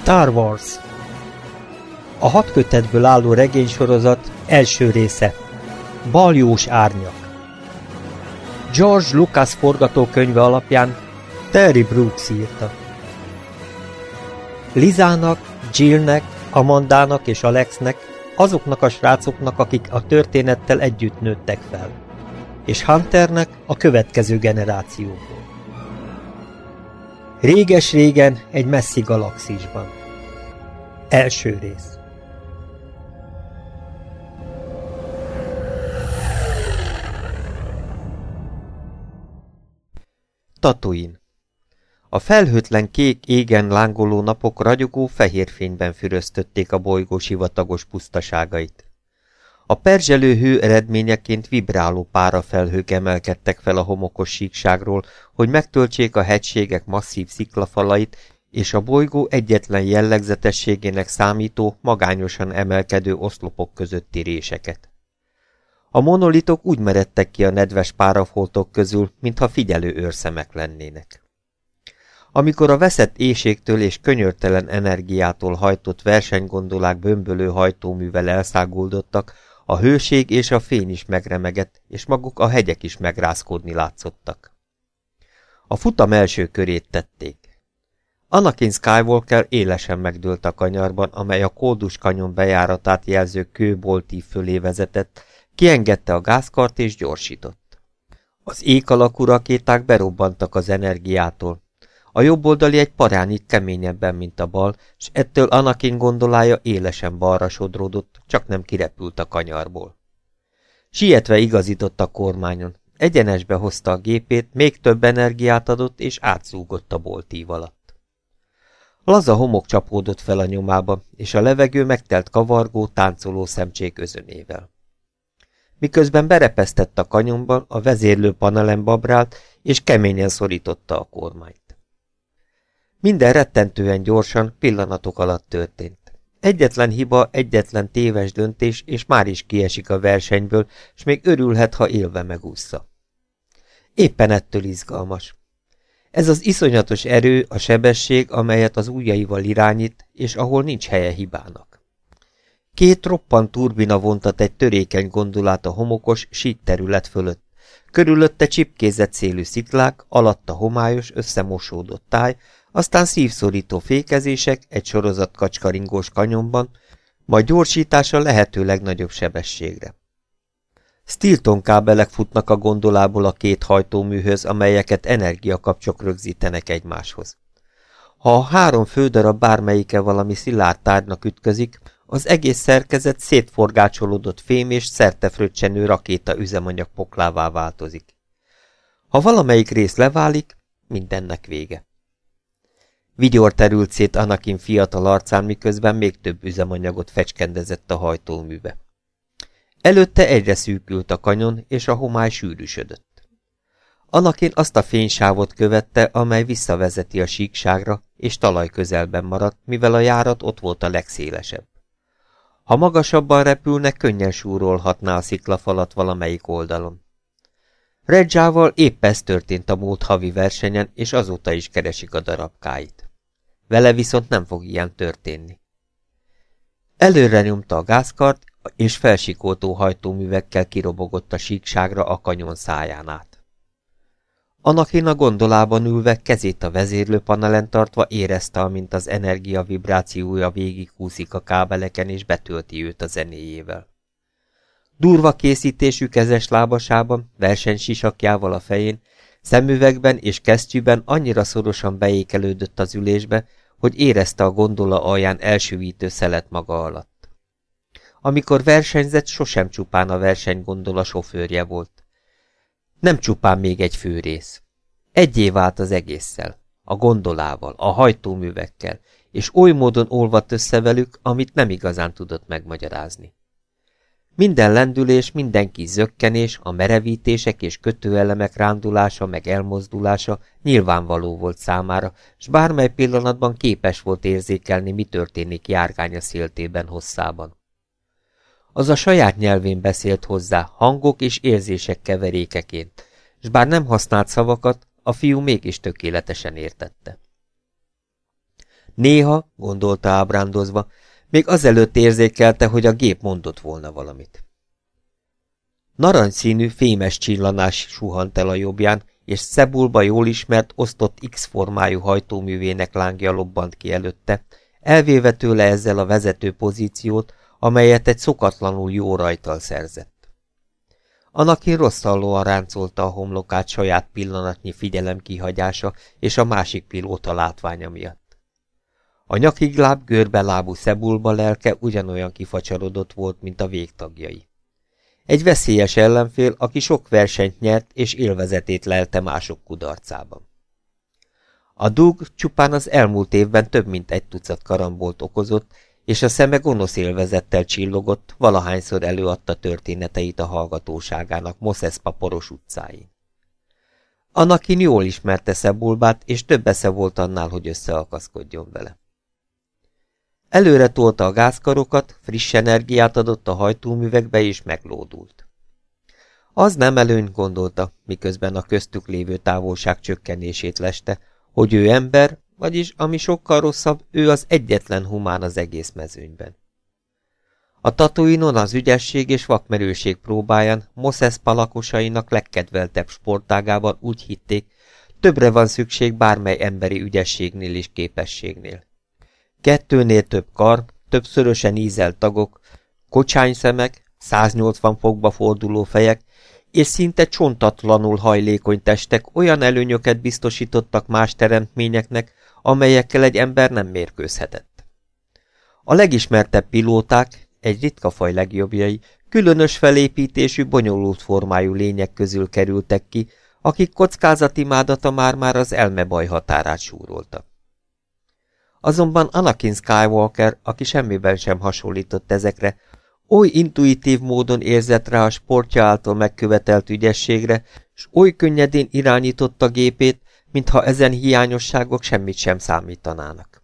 Star Wars A hat kötetből álló regénysorozat első része Baljós árnyak George Lucas forgatókönyve alapján Terry Brooks írta. Lizának, Jillnek, Amandának és Alexnek, azoknak a srácoknak, akik a történettel együtt nőttek fel, és Hunternek a következő generációból. Réges-régen egy messzi galaxisban. Első rész. Tatuin A felhőtlen kék égen lángoló napok ragyogó fehér fényben füröztötték a bolygó sivatagos pusztaságait. A perzselő hő eredményeként vibráló párafelhők emelkedtek fel a homokos síkságról, hogy megtöltsék a hegységek masszív sziklafalait, és a bolygó egyetlen jellegzetességének számító, magányosan emelkedő oszlopok közötti réseket. A monolitok úgy meredtek ki a nedves párafoltok közül, mintha figyelő őrszemek lennének. Amikor a veszett éjségtől és könyörtelen energiától hajtott versenygondolák bömbölő hajtóművel elszáguldottak, a hőség és a fény is megremegett, és maguk a hegyek is megrázkódni látszottak. A futam első körét tették. Anakin Skywalker élesen megdőlt a kanyarban, amely a Koldus kanyon bejáratát jelző kőboltív fölé vezetett, kiengedte a gázkart és gyorsított. Az ék alakú rakéták berobbantak az energiától, a jobb oldali egy parányit keményebben, mint a bal, s ettől Anakin gondolája élesen balra sodródott, csak nem kirepült a kanyarból. Sietve igazított a kormányon, egyenesbe hozta a gépét, még több energiát adott, és átszúgott a boltív alatt. Laza homok csapódott fel a nyomába, és a levegő megtelt kavargó, táncoló szemcsék özönével. Miközben berepesztett a kanyonban, a vezérlő panelen babrált, és keményen szorította a kormányt. Minden rettentően gyorsan, pillanatok alatt történt. Egyetlen hiba, egyetlen téves döntés, és már is kiesik a versenyből, és még örülhet, ha élve megúszza. Éppen ettől izgalmas. Ez az iszonyatos erő, a sebesség, amelyet az ujjaival irányít, és ahol nincs helye hibának. Két roppant turbina vontat egy törékeny gondolát a homokos, sít terület fölött. Körülötte csipkézett szélű sziklák, alatta homályos, összemosódott táj, aztán szívszorító fékezések egy sorozat kacskaringós kanyonban, majd gyorsítása lehető legnagyobb sebességre. Stilton kábelek futnak a gondolából a két hajtóműhöz, amelyeket energiakapcsok rögzítenek egymáshoz. Ha a három fődarab bármelyike valami szilárd tárgynak ütközik, az egész szerkezet szétforgácsolódott fém és szertefröccsenő rakéta üzemanyag poklává változik. Ha valamelyik rész leválik, mindennek vége. Vigyor terült szét Anakin fiatal arcán, miközben még több üzemanyagot fecskendezett a hajtóműbe. Előtte egyre szűkült a kanyon, és a homály sűrűsödött. Anakin azt a fénysávot követte, amely visszavezeti a síkságra, és talaj közelben maradt, mivel a járat ott volt a legszélesebb. Ha magasabban repülnek, könnyen súrolhatná a sziklafalat valamelyik oldalon. Redzsával épp ez történt a múlt havi versenyen, és azóta is keresik a darabkáit. Vele viszont nem fog ilyen történni. Előre nyomta a gázkart, és felsikoltó hajtóművekkel kirobogott a síkságra a kanyon száján át. Anakin a gondolában ülve, kezét a vezérlőpanelen tartva érezte, amint az energia vibrációja végighúzik a kábeleken és betölti őt a zenéjével. Durva készítésű kezes lábasában, versenysisakjával a fején, szemüvegben és kesztyűben annyira szorosan beékelődött az ülésbe, hogy érezte a gondola alján elsővítő szelet maga alatt. Amikor versenyzett, sosem csupán a versenygondola sofőrje volt. Nem csupán még egy főrész. Egyé vált az egésszel, a gondolával, a hajtóművekkel, és oly módon olvadt össze velük, amit nem igazán tudott megmagyarázni. Minden lendülés, minden kis zökkenés, a merevítések és kötőelemek rándulása meg elmozdulása nyilvánvaló volt számára, s bármely pillanatban képes volt érzékelni, mi történik járgánya széltében hosszában. Az a saját nyelvén beszélt hozzá, hangok és érzések keverékeként, s bár nem használt szavakat, a fiú mégis tökéletesen értette. Néha, gondolta ábrándozva, még azelőtt érzékelte, hogy a gép mondott volna valamit. Narancsszínű, fémes csillanás suhant el a jobbján, és Szebulba jól ismert, osztott X-formájú hajtóművének lángja lobbant ki előtte, elvéve tőle ezzel a vezető pozíciót, amelyet egy szokatlanul jó rajtal szerzett. Anakin rosszallóan ráncolta a homlokát saját pillanatnyi figyelem kihagyása és a másik pilóta látványa miatt. A nyakigláb görbelábú szebulba lelke ugyanolyan kifacsarodott volt, mint a végtagjai. Egy veszélyes ellenfél, aki sok versenyt nyert és élvezetét lelte mások kudarcában. A dug csupán az elmúlt évben több mint egy tucat karambolt okozott, és a szeme gonosz élvezettel csillogott, valahányszor előadta történeteit a hallgatóságának Moszeszpa poros utcáin. Anakin jól ismerte Szebulbát, és több esze volt annál, hogy összeakaszkodjon vele. Előre tolta a gázkarokat, friss energiát adott a hajtóművekbe, és meglódult. Az nem előny, gondolta, miközben a köztük lévő távolság csökkenését leste, hogy ő ember, vagyis, ami sokkal rosszabb, ő az egyetlen humán az egész mezőnyben. A tatuinon az ügyesség és vakmerőség próbáján Moszeszpa lakosainak legkedveltebb sportágában úgy hitték, többre van szükség bármely emberi ügyességnél és képességnél. Kettőnél több kar, többszörösen ízelt tagok, szemek, 180 fokba forduló fejek, és szinte csontatlanul hajlékony testek olyan előnyöket biztosítottak más teremtményeknek, amelyekkel egy ember nem mérkőzhetett. A legismertebb pilóták, egy ritka faj legjobbjai, különös felépítésű, bonyolult formájú lények közül kerültek ki, akik kockázati már-már az elmebaj határát súroltak. Azonban Anakin Skywalker, aki semmiben sem hasonlított ezekre, oly intuitív módon érzett rá a sportja által megkövetelt ügyességre, s oly könnyedén irányította gépét, mintha ezen hiányosságok semmit sem számítanának.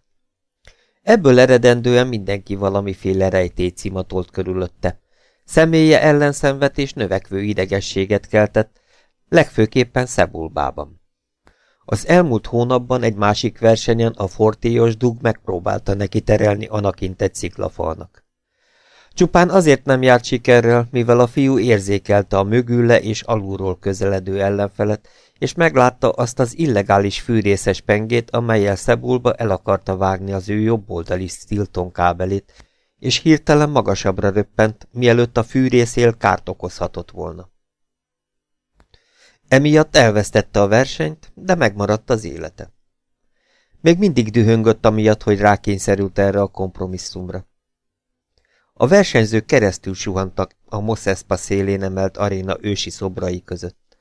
Ebből eredendően mindenki valamiféle rejtét cimatolt körülötte. Személye ellenszenvet és növekvő idegességet keltett, legfőképpen Szebulbában. Az elmúlt hónapban egy másik versenyen a fortélyos dug megpróbálta neki terelni Anakint egy sziklafalnak. Csupán azért nem járt sikerrel, mivel a fiú érzékelte a mögülle és alulról közeledő ellenfelet, és meglátta azt az illegális fűrészes pengét, amelyel Szebulba el akarta vágni az ő jobboldali Stilton kábelét, és hirtelen magasabbra röppent, mielőtt a fűrészél kárt okozhatott volna. Emiatt elvesztette a versenyt, de megmaradt az élete. Még mindig dühöngött amiatt, hogy rákényszerült erre a kompromisszumra. A versenyzők keresztül suhantak a Moszeszpa szélén emelt aréna ősi szobrai között.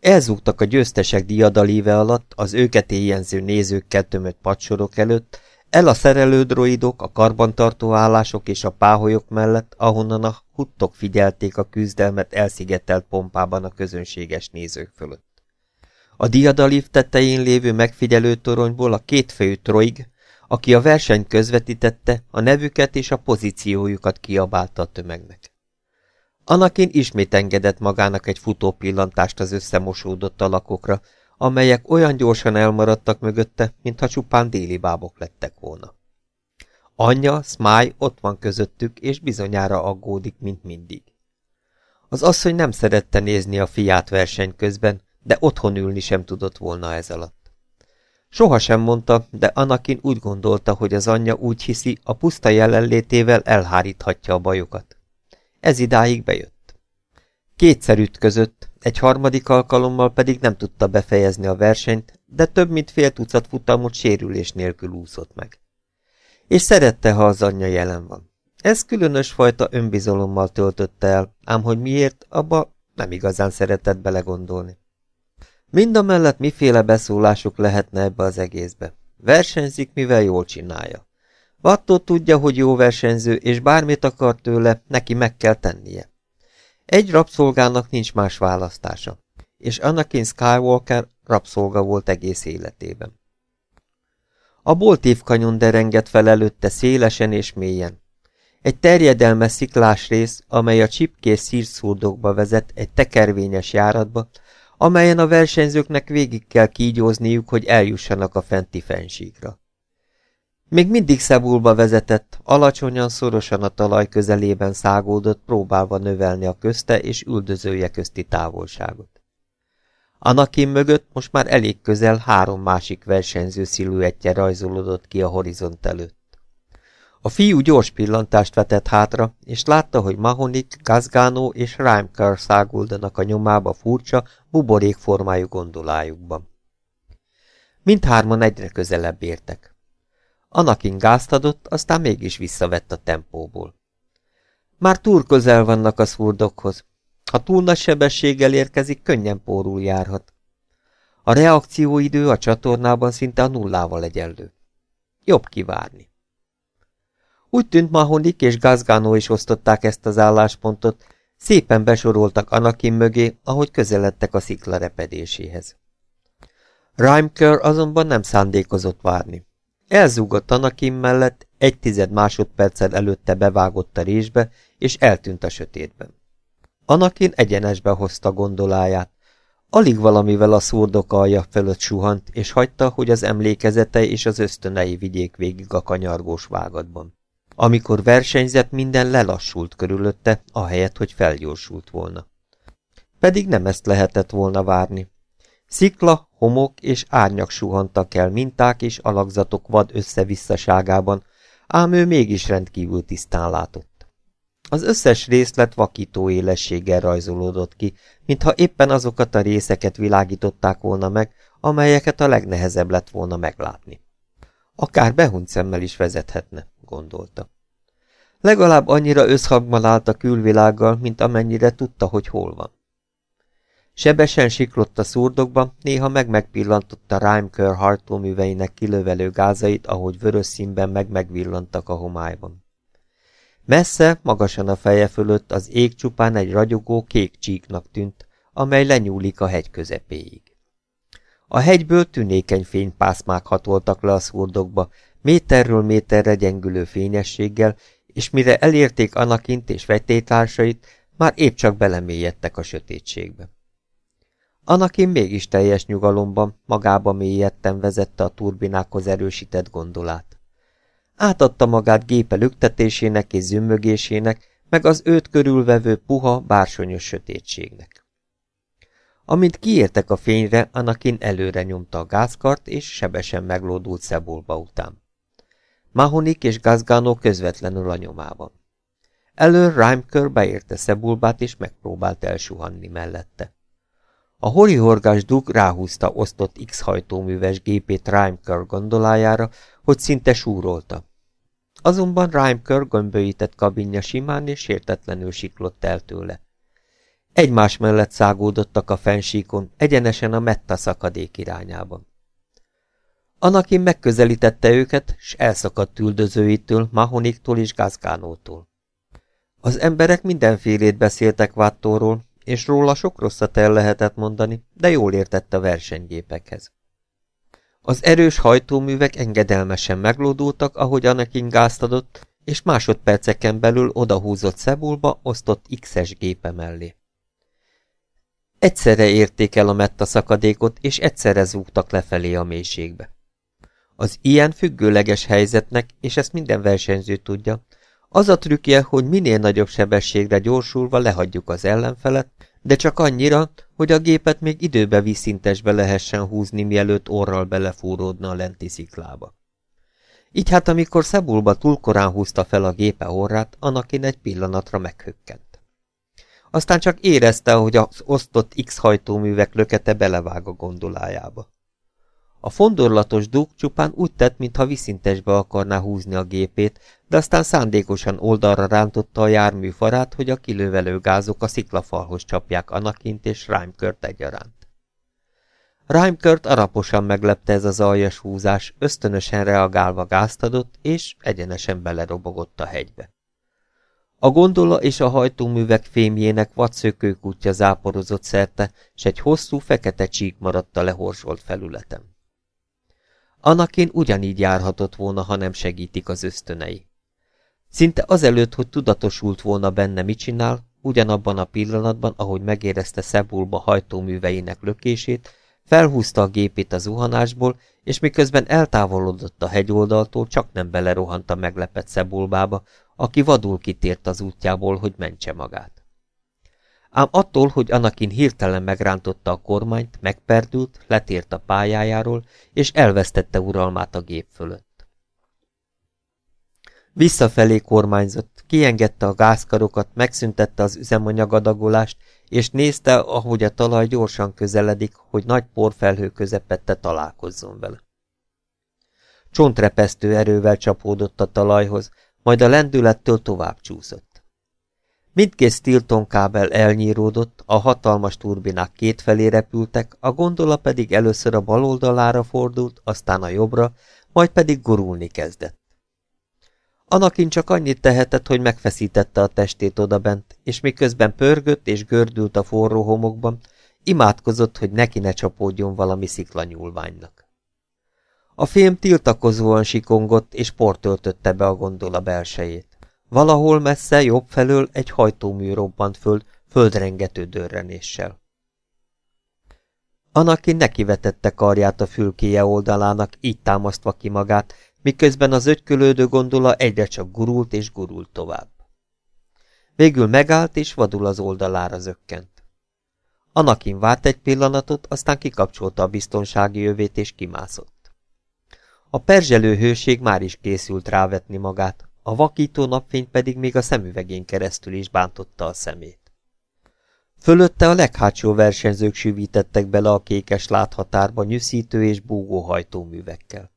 Elzúgtak a győztesek diadalíve alatt, az őket éjjenző nézőkkel tömött padsorok előtt, el a szerelődroidok, a karbantartó állások és a páholyok mellett, ahonnan a huttok figyelték a küzdelmet elszigetelt pompában a közönséges nézők fölött. A diadalív tetején lévő megfigyelő toronyból a kétfejű troig, aki a versenyt közvetítette, a nevüket és a pozíciójukat kiabálta a tömegnek. Anakin ismét engedett magának egy futó az összemosódott alakokra, amelyek olyan gyorsan elmaradtak mögötte, mintha csupán déli bábok lettek volna. Anyja, Smile ott van közöttük, és bizonyára aggódik, mint mindig. Az asszony nem szerette nézni a fiát verseny közben, de otthon ülni sem tudott volna ez alatt. Soha sem mondta, de Anakin úgy gondolta, hogy az anyja úgy hiszi, a puszta jelenlétével elháríthatja a bajokat. Ez idáig bejött. Kétszer ütközött, egy harmadik alkalommal pedig nem tudta befejezni a versenyt, de több mint fél tucat futamot sérülés nélkül úszott meg. És szerette, ha az anyja jelen van. Ez különös fajta önbizalommal töltötte el, ám hogy miért, abba nem igazán szeretett belegondolni. Mind a mellett miféle beszólásuk lehetne ebbe az egészbe. Versenyzik, mivel jól csinálja. Vattó tudja, hogy jó versenyző, és bármit akar tőle, neki meg kell tennie. Egy rabszolgának nincs más választása, és Anakin Skywalker rabszolga volt egész életében. A boltív kanyon derengett fel előtte szélesen és mélyen. Egy terjedelmes sziklás rész, amely a csipkés szírszurdokba vezet egy tekervényes járatba, amelyen a versenyzőknek végig kell kígyózniuk, hogy eljussanak a fenti fensíkra. Még mindig Szebulba vezetett, alacsonyan, szorosan a talaj közelében szágódott, próbálva növelni a közte és üldözője közti távolságot. Anakin mögött most már elég közel három másik versenyző sziluettje rajzolódott ki a horizont előtt. A fiú gyors pillantást vetett hátra, és látta, hogy Mahonik, Gazgánó és Rhymker száguldanak a nyomába furcsa, buborék formájú gondolájukban. Mindhárman egyre közelebb értek. Anakin gázt adott, aztán mégis visszavett a tempóból. Már túl közel vannak a szurdokhoz. Ha túl nagy sebességgel érkezik, könnyen pórul járhat. A reakcióidő a csatornában szinte a nullával egyenlő. Jobb kivárni. Úgy tűnt Mahonik és Gazgano is osztották ezt az álláspontot, szépen besoroltak Anakin mögé, ahogy közeledtek a szikla repedéséhez. Rhymeker azonban nem szándékozott várni. Elzúgott Anakin mellett, egy tized másodperccel előtte bevágott a résbe, és eltűnt a sötétben. Anakin egyenesbe hozta gondoláját. Alig valamivel a szurdok alja fölött suhant, és hagyta, hogy az emlékezete és az ösztönei vigyék végig a kanyargós vágatban. Amikor versenyzett, minden lelassult körülötte, ahelyett, hogy felgyorsult volna. Pedig nem ezt lehetett volna várni. Szikla, homok és árnyak suhantak el minták és alakzatok vad összevisszaságában, ám ő mégis rendkívül tisztán látott. Az összes részlet vakító élességgel rajzolódott ki, mintha éppen azokat a részeket világították volna meg, amelyeket a legnehezebb lett volna meglátni. Akár behunyt szemmel is vezethetne, gondolta. Legalább annyira összhangban állt a külvilággal, mint amennyire tudta, hogy hol van. Sebesen siklott a szurdokba, néha meg-megpillantotta Rhymker hartóműveinek kilövelő gázait, ahogy vörös színben meg-megvillantak a homályban. Messze, magasan a feje fölött az ég csupán egy ragyogó kék csíknak tűnt, amely lenyúlik a hegy közepéig. A hegyből tünékeny fénypászmák hatoltak le a szurdokba, méterről méterre gyengülő fényességgel, és mire elérték Anakint és vetétársait, már épp csak belemélyedtek a sötétségbe. Anakin mégis teljes nyugalomban, magába mélyedten vezette a turbinákhoz erősített gondolát. Átadta magát gépe lüktetésének és zümmögésének, meg az őt körülvevő puha, bársonyos sötétségnek. Amint kiértek a fényre, Anakin előre nyomta a gázkart, és sebesen meglódult Szebulba után. Mahonik és Gazgano közvetlenül a nyomában. Elől Rhymker beérte Szebulbát, és megpróbált elsuhanni mellette. A horihorgás dug ráhúzta osztott X hajtóműves gépét Rhymker gondolájára, hogy szinte súrolta. Azonban Rhymker gömbölyített kabinja simán és sértetlenül siklott el tőle. Egymás mellett szágódottak a fensíkon, egyenesen a Metta szakadék irányában. Anakin megközelítette őket, s elszakadt üldözőitől, Mahoniktól és Gazgánótól. Az emberek mindenfélét beszéltek Váttóról, és róla sok rosszat el lehetett mondani, de jól értett a versenygépekhez. Az erős hajtóművek engedelmesen meglódultak, ahogy Anakin gázt adott, és másodperceken belül odahúzott Szebulba osztott X-es gépe mellé. Egyszerre érték el a metta szakadékot, és egyszerre zúgtak lefelé a mélységbe. Az ilyen függőleges helyzetnek, és ezt minden versenyző tudja, az a trükkje, hogy minél nagyobb sebességre gyorsulva lehagyjuk az ellenfelet, de csak annyira, hogy a gépet még időbe vízszintesbe lehessen húzni, mielőtt orral belefúródna a lenti sziklába. Így hát, amikor Szebulba túl korán húzta fel a gépe orrát, Anakin egy pillanatra meghökkent. Aztán csak érezte, hogy az osztott X hajtóművek lökete belevág a gondolájába. A fondorlatos dug csupán úgy tett, mintha viszintesbe akarná húzni a gépét, de aztán szándékosan oldalra rántotta a jármű farát, hogy a kilövelő gázok a sziklafalhoz csapják Anakint és Rhymekört egyaránt. Rhymekört araposan meglepte ez az aljas húzás, ösztönösen reagálva gázt adott, és egyenesen belerobogott a hegybe. A gondola és a hajtóművek fémjének vadszökőkútja záporozott szerte, s egy hosszú, fekete csík maradt a lehorsolt felületem. Anakin ugyanígy járhatott volna, ha nem segítik az ösztönei. Szinte azelőtt, hogy tudatosult volna benne, mit csinál, ugyanabban a pillanatban, ahogy megérezte Szebulba hajtóműveinek lökését, Felhúzta a gépét a zuhanásból, és miközben eltávolodott a hegyoldaltól, csak nem belerohant a meglepett szebulbába, aki vadul kitért az útjából, hogy mentse magát. Ám attól, hogy Anakin hirtelen megrántotta a kormányt, megperdült, letért a pályájáról, és elvesztette uralmát a gép fölött. Visszafelé kormányzott, kiengedte a gázkarokat, megszüntette az üzemanyagadagolást, és nézte, ahogy a talaj gyorsan közeledik, hogy nagy porfelhő közepette találkozzon vele. Csontrepesztő erővel csapódott a talajhoz, majd a lendülettől tovább csúszott. Mindkét Stilton kábel elnyíródott, a hatalmas turbinák kétfelé repültek, a gondola pedig először a bal oldalára fordult, aztán a jobbra, majd pedig gurulni kezdett. Anakin csak annyit tehetett, hogy megfeszítette a testét odabent, és miközben pörgött és gördült a forró homokban, imádkozott, hogy neki ne csapódjon valami sziklanyúlványnak. A fém tiltakozóan sikongott, és port töltötte be a gondola belsejét. Valahol messze, jobb felől egy hajtómű robbant föl, földrengető dörrenéssel. Anakin nekivetette karját a fülkéje oldalának, így támasztva ki magát, miközben az ögykölődő gondola egyre csak gurult és gurult tovább. Végül megállt, és vadul az oldalára zökkent. Anakin várt egy pillanatot, aztán kikapcsolta a biztonsági jövét, és kimászott. A perzselő hőség már is készült rávetni magát, a vakító napfény pedig még a szemüvegén keresztül is bántotta a szemét. Fölötte a leghátsó versenyzők süvítettek bele a kékes láthatárba nyűszítő és búgó hajtóművekkel.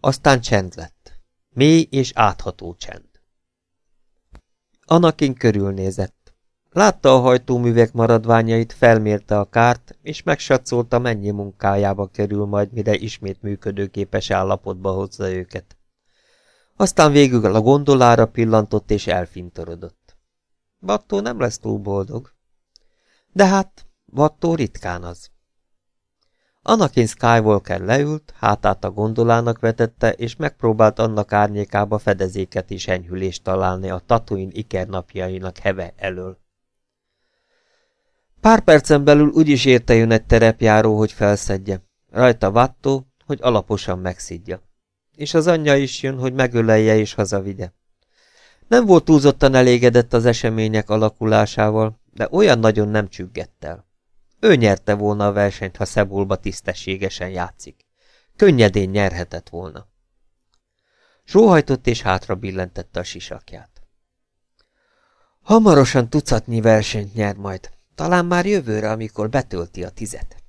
Aztán csend lett. Mély és átható csend. Anakin körülnézett. Látta a hajtóművek maradványait, felmérte a kárt, és megsatszolta, mennyi munkájába kerül majd, mire ismét működőképes állapotba hozza őket. Aztán végül a gondolára pillantott és elfintorodott. Vattó nem lesz túl boldog. De hát, Vattó ritkán az. Anakin Skywalker leült, hátát a gondolának vetette, és megpróbált annak árnyékába fedezéket és enyhülést találni a Tatooine ikernapjainak heve elől. Pár percen belül úgyis érte jön egy terepjáró, hogy felszedje. Rajta vattó, hogy alaposan megszidja. És az anyja is jön, hogy megölelje és hazavigye. Nem volt túlzottan elégedett az események alakulásával, de olyan nagyon nem csüggett el. Ő nyerte volna a versenyt, ha Szebulba tisztességesen játszik. Könnyedén nyerhetett volna. Sóhajtott és hátra billentette a sisakját. Hamarosan tucatnyi versenyt nyer majd, talán már jövőre, amikor betölti a tizet.